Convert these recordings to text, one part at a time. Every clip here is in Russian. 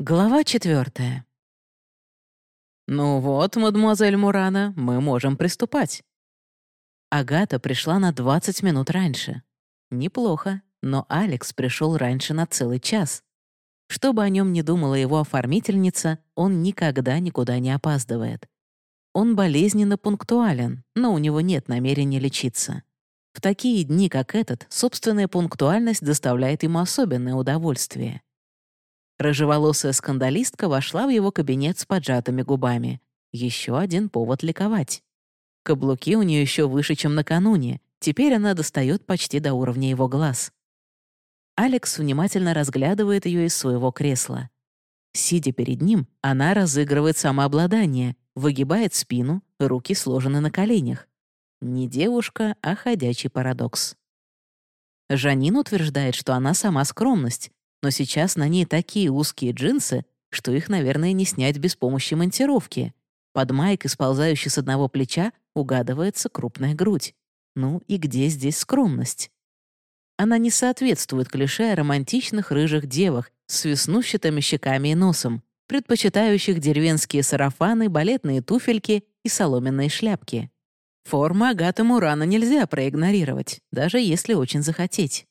Глава четвертая. «Ну вот, мадемуазель Мурана, мы можем приступать». Агата пришла на 20 минут раньше. Неплохо, но Алекс пришел раньше на целый час. Что бы о нем ни думала его оформительница, он никогда никуда не опаздывает. Он болезненно пунктуален, но у него нет намерения лечиться. В такие дни, как этот, собственная пунктуальность доставляет ему особенное удовольствие. Рыжеволосая скандалистка вошла в его кабинет с поджатыми губами. Еще один повод ликовать. Каблуки у нее еще выше, чем накануне. Теперь она достает почти до уровня его глаз. Алекс внимательно разглядывает ее из своего кресла. Сидя перед ним, она разыгрывает самообладание, выгибает спину, руки сложены на коленях. Не девушка, а ходячий парадокс. Жанин утверждает, что она сама скромность, но сейчас на ней такие узкие джинсы, что их, наверное, не снять без помощи монтировки. Под майкой, сползающей с одного плеча, угадывается крупная грудь. Ну и где здесь скромность? Она не соответствует клише романтичных рыжих девах с веснущатыми щеками и носом, предпочитающих деревенские сарафаны, балетные туфельки и соломенные шляпки. Форма Агаты Мурана нельзя проигнорировать, даже если очень захотеть.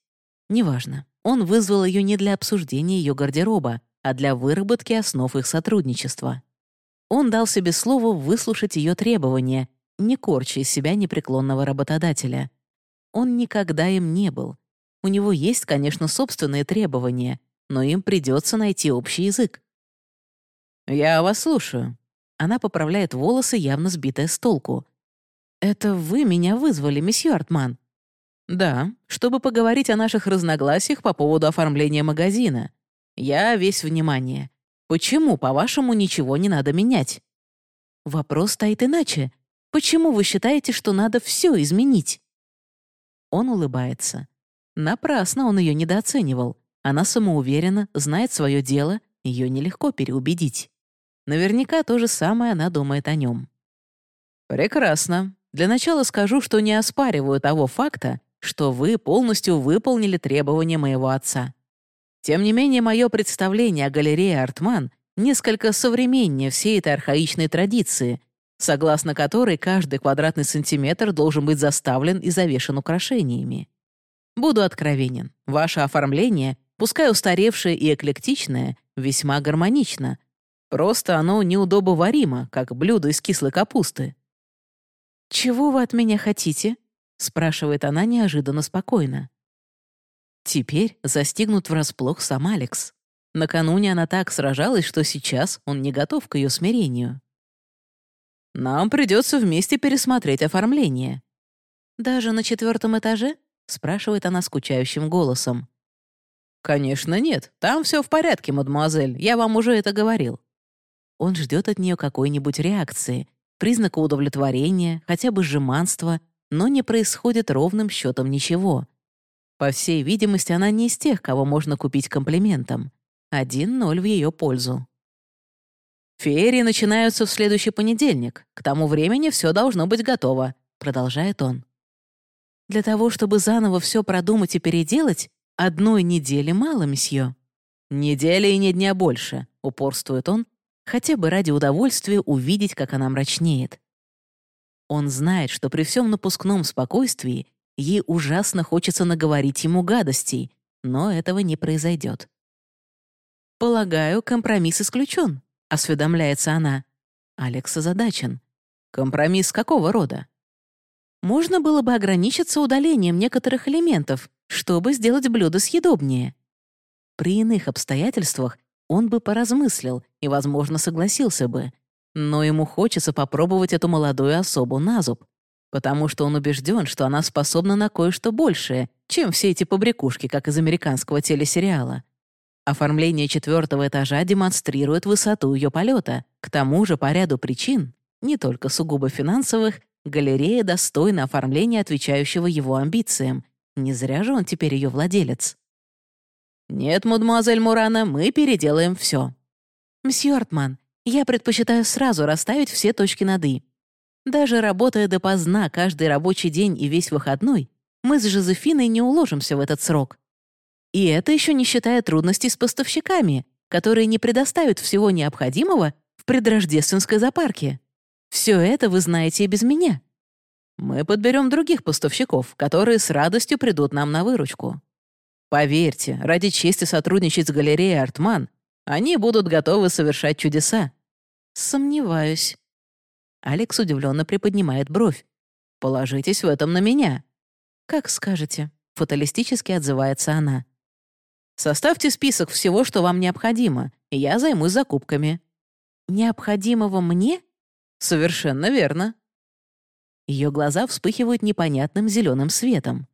Неважно. Он вызвал ее не для обсуждения ее гардероба, а для выработки основ их сотрудничества. Он дал себе слово выслушать ее требования, не корча из себя непреклонного работодателя. Он никогда им не был. У него есть, конечно, собственные требования, но им придется найти общий язык. «Я вас слушаю». Она поправляет волосы, явно сбитая с толку. «Это вы меня вызвали, месье Артман?» «Да, чтобы поговорить о наших разногласиях по поводу оформления магазина. Я весь внимание. Почему, по-вашему, ничего не надо менять?» «Вопрос стоит иначе. Почему вы считаете, что надо все изменить?» Он улыбается. Напрасно он ее недооценивал. Она самоуверена, знает свое дело, ее нелегко переубедить. Наверняка то же самое она думает о нем. «Прекрасно. Для начала скажу, что не оспариваю того факта, что вы полностью выполнили требования моего отца. Тем не менее, мое представление о галерее «Артман» несколько современнее всей этой архаичной традиции, согласно которой каждый квадратный сантиметр должен быть заставлен и завешен украшениями. Буду откровенен, ваше оформление, пускай устаревшее и эклектичное, весьма гармонично. Просто оно неудобоваримо, как блюдо из кислой капусты. «Чего вы от меня хотите?» — спрашивает она неожиданно спокойно. Теперь застигнут врасплох сам Алекс. Накануне она так сражалась, что сейчас он не готов к ее смирению. «Нам придется вместе пересмотреть оформление». «Даже на четвертом этаже?» — спрашивает она скучающим голосом. «Конечно нет. Там все в порядке, мадемуазель. Я вам уже это говорил». Он ждет от нее какой-нибудь реакции, признака удовлетворения, хотя бы жеманства, но не происходит ровным счетом ничего. По всей видимости, она не из тех, кого можно купить комплиментом. Один ноль в ее пользу. «Феерии начинаются в следующий понедельник. К тому времени все должно быть готово», — продолжает он. «Для того, чтобы заново все продумать и переделать, одной недели мало, месье». «Недели и не дня больше», — упорствует он, хотя бы ради удовольствия увидеть, как она мрачнеет. Он знает, что при всем напускном спокойствии ей ужасно хочется наговорить ему гадостей, но этого не произойдет. «Полагаю, компромисс исключен», — осведомляется она. Алекс озадачен. «Компромисс какого рода?» Можно было бы ограничиться удалением некоторых элементов, чтобы сделать блюдо съедобнее. При иных обстоятельствах он бы поразмыслил и, возможно, согласился бы, но ему хочется попробовать эту молодую особу на зуб, потому что он убежден, что она способна на кое-что большее, чем все эти побрякушки, как из американского телесериала. Оформление четвертого этажа демонстрирует высоту ее полета. К тому же, по ряду причин, не только сугубо финансовых, галерея достойна оформления, отвечающего его амбициям. Не зря же он теперь ее владелец. «Нет, мадемуазель Мурана, мы переделаем все. «Мсье Артман, я предпочитаю сразу расставить все точки над «и». Даже работая допоздна каждый рабочий день и весь выходной, мы с Жозефиной не уложимся в этот срок. И это еще не считая трудностей с поставщиками, которые не предоставят всего необходимого в предрождественской запарке. Все это вы знаете и без меня. Мы подберем других поставщиков, которые с радостью придут нам на выручку. Поверьте, ради чести сотрудничать с галереей «Артман» они будут готовы совершать чудеса. Сомневаюсь. Алекс удивленно приподнимает бровь. Положитесь в этом на меня. Как скажете, фаталистически отзывается она. Составьте список всего, что вам необходимо, и я займусь закупками. Необходимого мне? Совершенно верно. Ее глаза вспыхивают непонятным зеленым светом.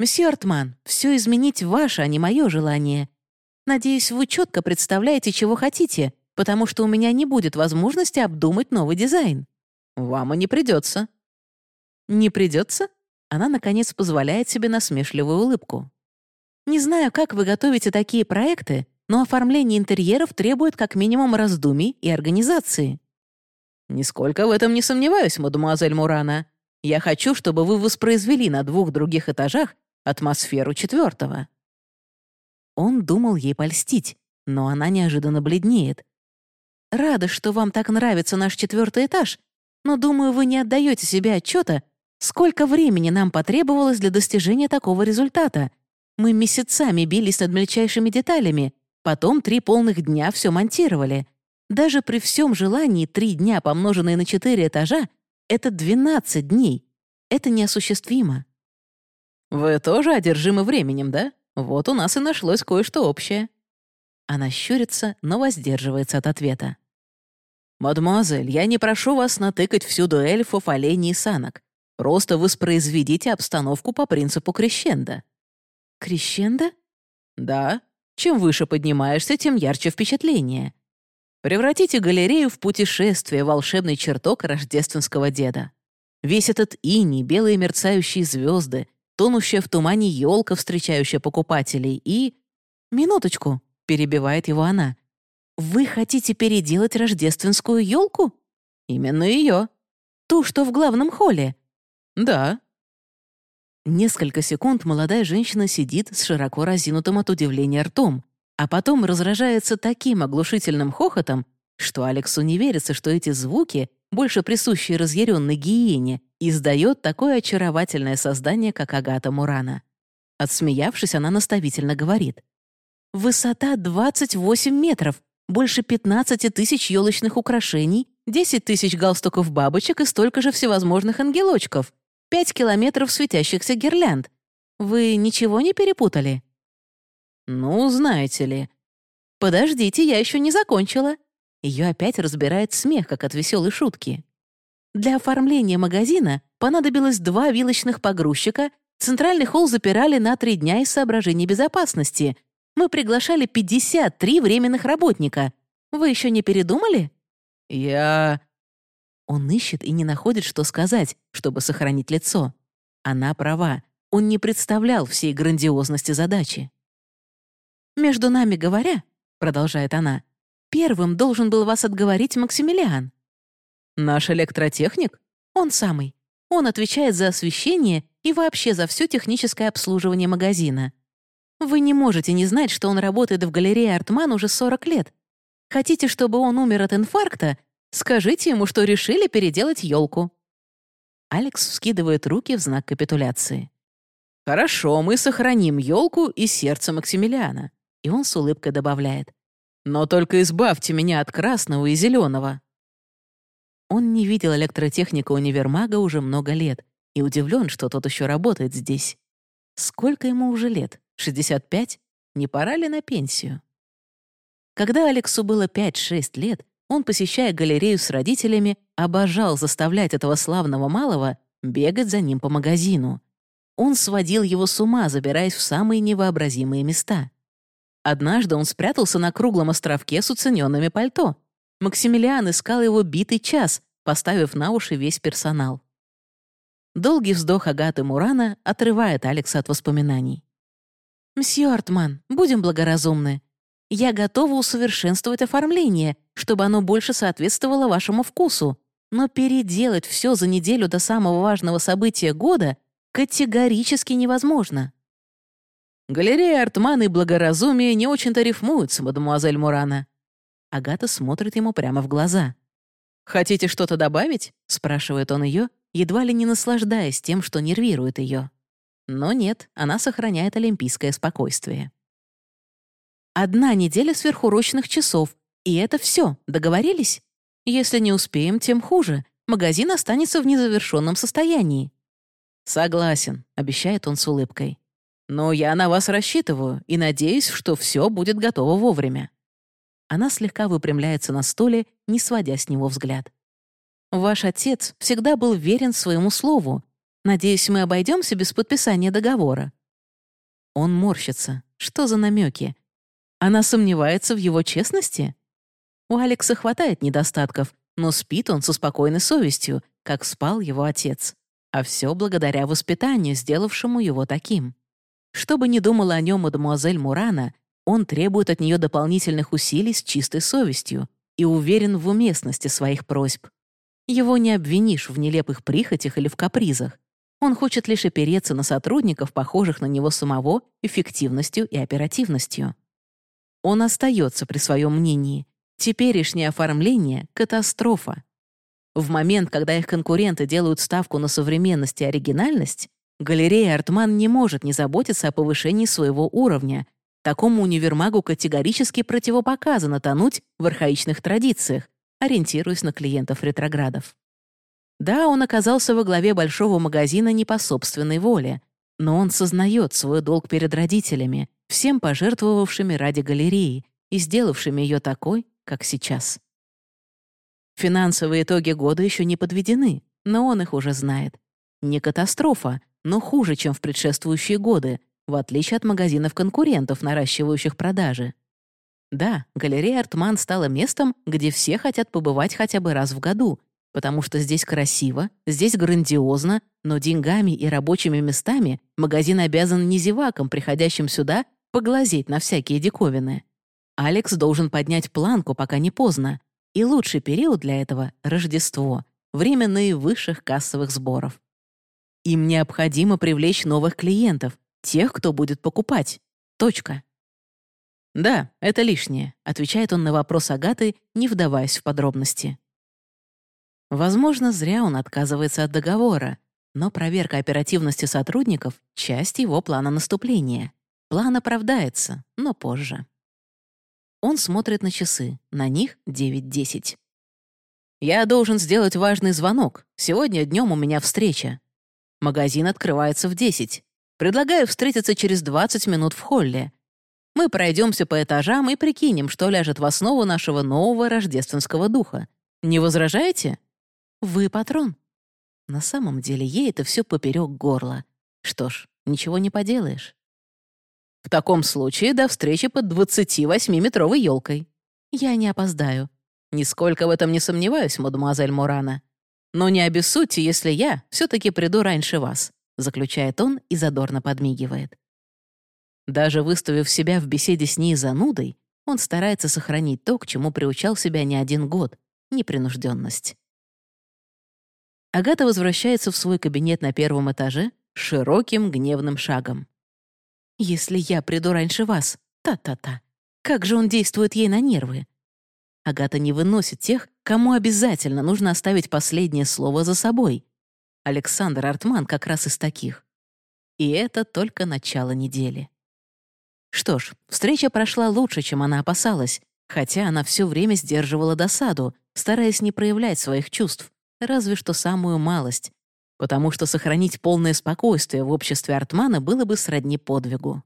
«Месье Артман, все изменить ваше, а не мое желание. Надеюсь, вы четко представляете, чего хотите, потому что у меня не будет возможности обдумать новый дизайн. Вам и не придется». «Не придется?» Она, наконец, позволяет себе насмешливую улыбку. «Не знаю, как вы готовите такие проекты, но оформление интерьеров требует как минимум раздумий и организации. «Нисколько в этом не сомневаюсь, мадемуазель Мурана. Я хочу, чтобы вы воспроизвели на двух других этажах атмосферу четвертого». Он думал ей польстить, но она неожиданно бледнеет. «Рада, что вам так нравится наш четвертый этаж, но, думаю, вы не отдаете себе отчета, сколько времени нам потребовалось для достижения такого результата. Мы месяцами бились над мельчайшими деталями, потом три полных дня все монтировали. Даже при всем желании три дня, помноженные на четыре этажа, это 12 дней. Это неосуществимо. «Вы тоже одержимы временем, да? Вот у нас и нашлось кое-что общее». Она щурится, но воздерживается от ответа. «Мадемуазель, я не прошу вас натыкать всюду эльфов, оленей и санок. Просто воспроизведите обстановку по принципу крещенда». «Крещенда?» «Да. Чем выше поднимаешься, тем ярче впечатление. Превратите галерею в путешествие, волшебный чертог рождественского деда. Весь этот иней, белые мерцающие звезды, тонущая в тумане елка, встречающая покупателей, и... «Минуточку», — перебивает его она. «Вы хотите переделать рождественскую елку?» «Именно ее. Ту, что в главном холле?» «Да». Несколько секунд молодая женщина сидит с широко разинутым от удивления ртом, а потом разражается таким оглушительным хохотом, что Алексу не верится, что эти звуки, больше присущие разъяренной гиене, издает такое очаровательное создание, как Агата Мурана. Отсмеявшись, она наставительно говорит. «Высота 28 метров, больше 15 тысяч елочных украшений, 10 тысяч галстуков-бабочек и столько же всевозможных ангелочков, 5 километров светящихся гирлянд. Вы ничего не перепутали?» «Ну, знаете ли...» «Подождите, я еще не закончила». Ее опять разбирает смех, как от веселой шутки. Для оформления магазина понадобилось два вилочных погрузчика, центральный холл запирали на три дня из соображений безопасности. Мы приглашали 53 временных работника. Вы еще не передумали? Я... Он ищет и не находит, что сказать, чтобы сохранить лицо. Она права. Он не представлял всей грандиозности задачи. «Между нами говоря», — продолжает она, «первым должен был вас отговорить Максимилиан». «Наш электротехник? Он самый. Он отвечает за освещение и вообще за все техническое обслуживание магазина. Вы не можете не знать, что он работает в галерее «Артман» уже 40 лет. Хотите, чтобы он умер от инфаркта? Скажите ему, что решили переделать елку. Алекс вскидывает руки в знак капитуляции. «Хорошо, мы сохраним елку и сердце Максимилиана. И он с улыбкой добавляет. «Но только избавьте меня от красного и зеленого». Он не видел электротехника универмага уже много лет и удивлен, что тот еще работает здесь. Сколько ему уже лет? 65? Не пора ли на пенсию? Когда Алексу было 5-6 лет, он, посещая галерею с родителями, обожал заставлять этого славного малого бегать за ним по магазину. Он сводил его с ума, забираясь в самые невообразимые места. Однажды он спрятался на круглом островке с уцененными пальто. Максимилиан искал его битый час, поставив на уши весь персонал. Долгий вздох Агаты Мурана отрывает Алекса от воспоминаний. «Мсье Артман, будем благоразумны. Я готова усовершенствовать оформление, чтобы оно больше соответствовало вашему вкусу, но переделать все за неделю до самого важного события года категорически невозможно». Галерея Артман и благоразумие не очень-то рифмуются, мадемуазель Мурана». Агата смотрит ему прямо в глаза. «Хотите что-то добавить?» — спрашивает он ее, едва ли не наслаждаясь тем, что нервирует ее. Но нет, она сохраняет олимпийское спокойствие. «Одна неделя сверхурочных часов, и это все. договорились? Если не успеем, тем хуже. Магазин останется в незавершенном состоянии». «Согласен», — обещает он с улыбкой. «Но я на вас рассчитываю и надеюсь, что все будет готово вовремя». Она слегка выпрямляется на стуле, не сводя с него взгляд. «Ваш отец всегда был верен своему слову. Надеюсь, мы обойдемся без подписания договора». Он морщится. Что за намеки? Она сомневается в его честности? У Алекса хватает недостатков, но спит он со спокойной совестью, как спал его отец. А все благодаря воспитанию, сделавшему его таким. Что бы ни думала о нем мадемуазель Мурана, он требует от нее дополнительных усилий с чистой совестью и уверен в уместности своих просьб. Его не обвинишь в нелепых прихотях или в капризах. Он хочет лишь опереться на сотрудников, похожих на него самого, эффективностью и оперативностью. Он остается при своем мнении. Теперешнее оформление — катастрофа. В момент, когда их конкуренты делают ставку на современность и оригинальность, галерея Артман не может не заботиться о повышении своего уровня, Такому универмагу категорически противопоказано тонуть в архаичных традициях, ориентируясь на клиентов-ретроградов. Да, он оказался во главе большого магазина не по собственной воле, но он сознает свой долг перед родителями, всем пожертвовавшими ради галереи и сделавшими ее такой, как сейчас. Финансовые итоги года еще не подведены, но он их уже знает. Не катастрофа, но хуже, чем в предшествующие годы, в отличие от магазинов-конкурентов, наращивающих продажи. Да, галерея Артман стала местом, где все хотят побывать хотя бы раз в году, потому что здесь красиво, здесь грандиозно, но деньгами и рабочими местами магазин обязан не зевакам, приходящим сюда, поглазеть на всякие диковины. Алекс должен поднять планку, пока не поздно. И лучший период для этого — Рождество, время наивысших кассовых сборов. Им необходимо привлечь новых клиентов, Тех, кто будет покупать. Точка. «Да, это лишнее», — отвечает он на вопрос Агаты, не вдаваясь в подробности. Возможно, зря он отказывается от договора, но проверка оперативности сотрудников — часть его плана наступления. План оправдается, но позже. Он смотрит на часы, на них 9.10. «Я должен сделать важный звонок. Сегодня днем у меня встреча. Магазин открывается в 10. Предлагаю встретиться через 20 минут в холле. Мы пройдемся по этажам и прикинем, что ляжет в основу нашего нового рождественского духа. Не возражаете? Вы патрон. На самом деле ей это все поперек горла. Что ж, ничего не поделаешь. В таком случае до встречи под 28-метровой елкой. Я не опоздаю. Нисколько в этом не сомневаюсь, мадемуазель Мурана. Но не обессудьте, если я все таки приду раньше вас заключает он и задорно подмигивает. Даже выставив себя в беседе с ней занудой, он старается сохранить то, к чему приучал себя не один год — непринужденность. Агата возвращается в свой кабинет на первом этаже широким гневным шагом. «Если я приду раньше вас, та-та-та, как же он действует ей на нервы?» Агата не выносит тех, кому обязательно нужно оставить последнее слово за собой, Александр Артман как раз из таких. И это только начало недели. Что ж, встреча прошла лучше, чем она опасалась, хотя она все время сдерживала досаду, стараясь не проявлять своих чувств, разве что самую малость, потому что сохранить полное спокойствие в обществе Артмана было бы сродни подвигу.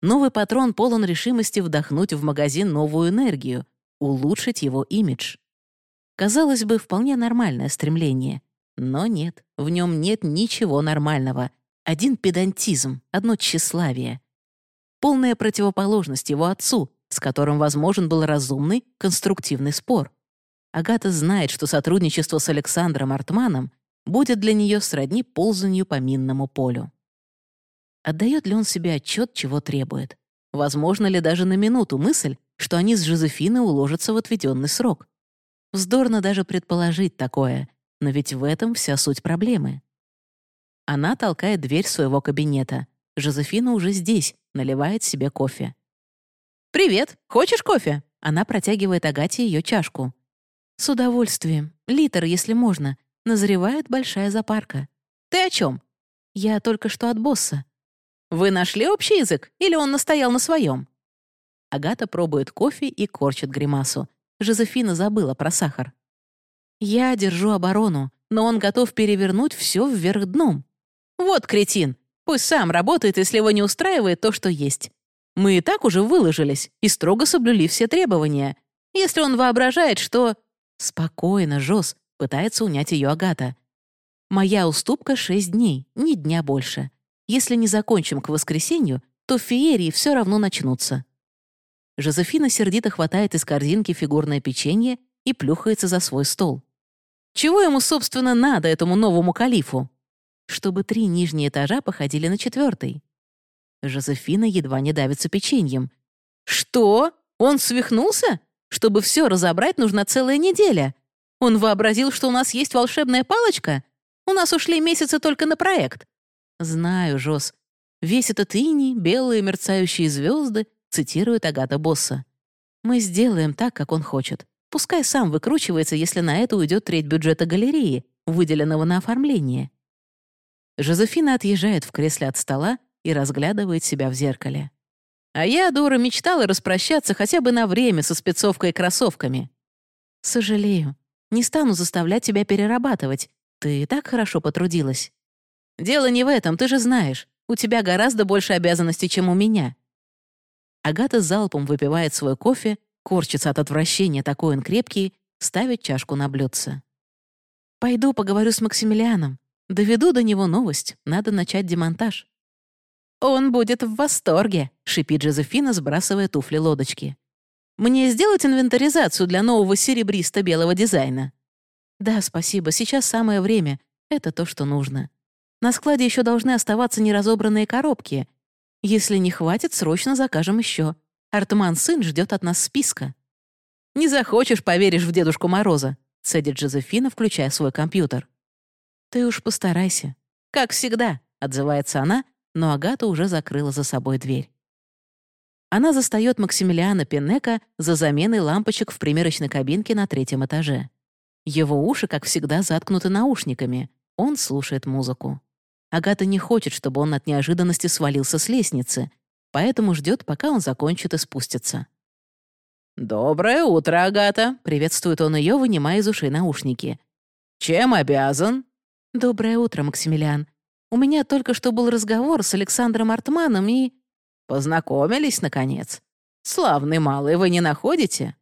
Новый патрон полон решимости вдохнуть в магазин новую энергию, улучшить его имидж. Казалось бы, вполне нормальное стремление, но нет, в нем нет ничего нормального. Один педантизм, одно тщеславие. Полная противоположность его отцу, с которым возможен был разумный, конструктивный спор. Агата знает, что сотрудничество с Александром Артманом будет для нее сродни ползанию по минному полю. Отдает ли он себе отчет, чего требует? Возможно ли даже на минуту мысль, что они с Жозефиной уложатся в отведенный срок? Вздорно даже предположить такое, но ведь в этом вся суть проблемы. Она толкает дверь своего кабинета. Жозефина уже здесь, наливает себе кофе. «Привет! Хочешь кофе?» Она протягивает Агате ее чашку. «С удовольствием. Литр, если можно. Назревает большая запарка. Ты о чем? Я только что от босса. Вы нашли общий язык или он настоял на своем? Агата пробует кофе и корчит гримасу. Жозефина забыла про сахар. Я держу оборону, но он готов перевернуть все вверх дном. Вот кретин. Пусть сам работает, если его не устраивает то, что есть. Мы и так уже выложились и строго соблюли все требования. Если он воображает, что... Спокойно, Жоз, пытается унять ее Агата. Моя уступка — шесть дней, ни дня больше. Если не закончим к воскресенью, то феерии все равно начнутся. Жозефина сердито хватает из корзинки фигурное печенье и плюхается за свой стол. Чего ему, собственно, надо, этому новому калифу? Чтобы три нижние этажа походили на четвертый. Жозефина едва не давится печеньем. «Что? Он свихнулся? Чтобы все разобрать, нужна целая неделя. Он вообразил, что у нас есть волшебная палочка? У нас ушли месяцы только на проект». «Знаю, Жоз. Весь этот иней, белые мерцающие звезды, цитирует Агата Босса. «Мы сделаем так, как он хочет. Пускай сам выкручивается, если на это уйдет треть бюджета галереи, выделенного на оформление». Жозефина отъезжает в кресле от стола и разглядывает себя в зеркале. А я, дура, мечтала распрощаться хотя бы на время со спецовкой и кроссовками. Сожалею. Не стану заставлять тебя перерабатывать. Ты и так хорошо потрудилась. Дело не в этом, ты же знаешь. У тебя гораздо больше обязанностей, чем у меня. Агата залпом выпивает свой кофе, корчится от отвращения, такой он крепкий, ставит чашку на блюдце. «Пойду поговорю с Максимилианом. Доведу до него новость. Надо начать демонтаж». «Он будет в восторге», — шипит Жозефина, сбрасывая туфли лодочки. «Мне сделать инвентаризацию для нового серебристо-белого дизайна?» «Да, спасибо, сейчас самое время. Это то, что нужно. На складе еще должны оставаться неразобранные коробки. Если не хватит, срочно закажем еще. Артман сын ждет от нас списка». «Не захочешь, поверишь в Дедушку Мороза», — цедит Жозефина, включая свой компьютер. «Ты уж постарайся». «Как всегда», — отзывается она, но Агата уже закрыла за собой дверь. Она застает Максимилиана Пеннека за заменой лампочек в примерочной кабинке на третьем этаже. Его уши, как всегда, заткнуты наушниками. Он слушает музыку. Агата не хочет, чтобы он от неожиданности свалился с лестницы, поэтому ждет, пока он закончит и спустится. «Доброе утро, Агата!» — приветствует он ее, вынимая из ушей наушники. «Чем обязан?» «Доброе утро, Максимилиан. У меня только что был разговор с Александром Артманом и...» «Познакомились, наконец. Славный малый, вы не находите?»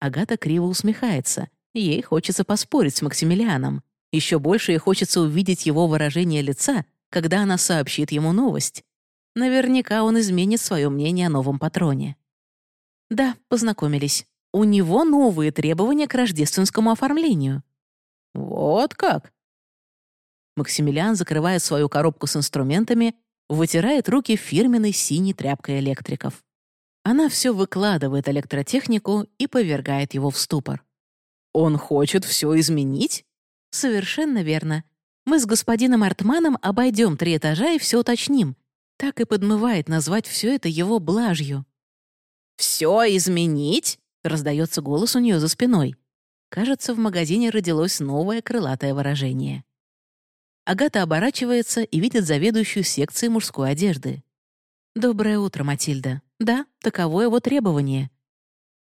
Агата криво усмехается. Ей хочется поспорить с Максимилианом. Еще больше ей хочется увидеть его выражение лица, когда она сообщит ему новость. Наверняка он изменит свое мнение о новом патроне. Да, познакомились. У него новые требования к рождественскому оформлению. Вот как? Максимилиан закрывает свою коробку с инструментами, вытирает руки фирменной синей тряпкой электриков. Она все выкладывает электротехнику и повергает его в ступор. «Он хочет все изменить?» «Совершенно верно. Мы с господином Артманом обойдем три этажа и все уточним. Так и подмывает назвать все это его блажью». «Все изменить?» — раздается голос у нее за спиной. Кажется, в магазине родилось новое крылатое выражение. Агата оборачивается и видит заведующую секцией мужской одежды. «Доброе утро, Матильда. Да, таково его требование».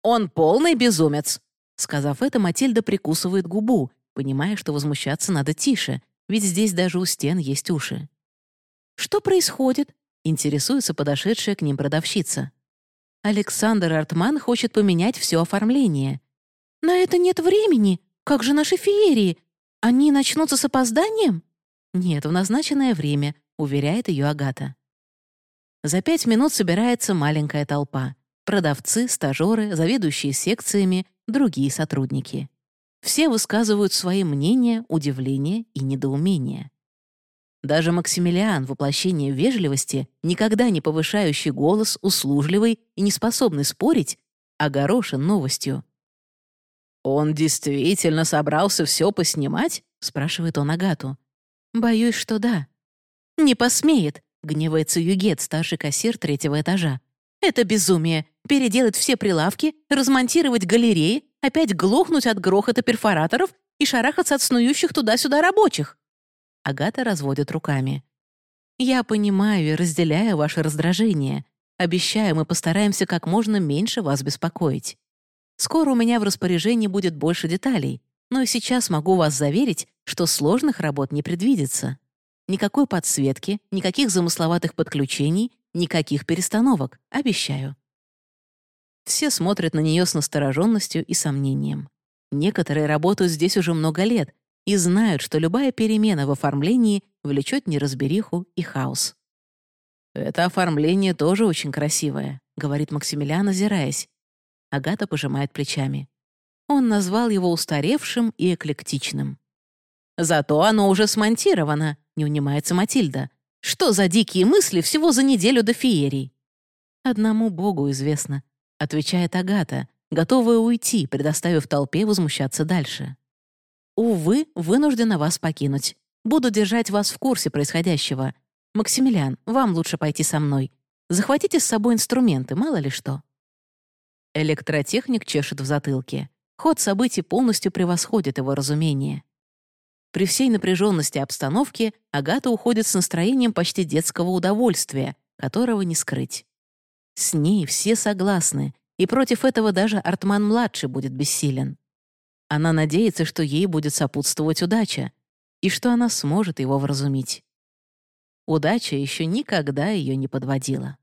«Он полный безумец!» Сказав это, Матильда прикусывает губу, понимая, что возмущаться надо тише, ведь здесь даже у стен есть уши. «Что происходит?» — интересуется подошедшая к ним продавщица. Александр Артман хочет поменять все оформление. «На это нет времени. Как же наши феерии? Они начнутся с опозданием?» «Нет, в назначенное время», — уверяет ее Агата. За пять минут собирается маленькая толпа. Продавцы, стажеры, заведующие секциями, другие сотрудники. Все высказывают свои мнения, удивление и недоумение. Даже Максимилиан, воплощение вежливости, никогда не повышающий голос, услужливый и не способный спорить, огорошен новостью. «Он действительно собрался все поснимать?» — спрашивает он Агату. «Боюсь, что да». «Не посмеет», — гневается Югет, старший кассир третьего этажа. «Это безумие! Переделать все прилавки, размонтировать галереи, опять глохнуть от грохота перфораторов и шарахаться от снующих туда-сюда рабочих!» Агата разводит руками. «Я понимаю и разделяю ваше раздражение. Обещаю, мы постараемся как можно меньше вас беспокоить. Скоро у меня в распоряжении будет больше деталей, но и сейчас могу вас заверить, что сложных работ не предвидится. Никакой подсветки, никаких замысловатых подключений, никаких перестановок, обещаю. Все смотрят на нее с настороженностью и сомнением. Некоторые работают здесь уже много лет и знают, что любая перемена в оформлении влечет неразбериху и хаос. «Это оформление тоже очень красивое», — говорит Максимилиан, озираясь. Агата пожимает плечами. Он назвал его устаревшим и эклектичным. «Зато оно уже смонтировано», — не унимается Матильда. «Что за дикие мысли всего за неделю до феерий?» «Одному Богу известно», — отвечает Агата, готовая уйти, предоставив толпе возмущаться дальше. «Увы, вынуждена вас покинуть. Буду держать вас в курсе происходящего. Максимилиан, вам лучше пойти со мной. Захватите с собой инструменты, мало ли что». Электротехник чешет в затылке. Ход событий полностью превосходит его разумение. При всей напряженности обстановки Агата уходит с настроением почти детского удовольствия, которого не скрыть. С ней все согласны, и против этого даже Артман-младший будет бессилен. Она надеется, что ей будет сопутствовать удача, и что она сможет его вразумить. Удача еще никогда ее не подводила.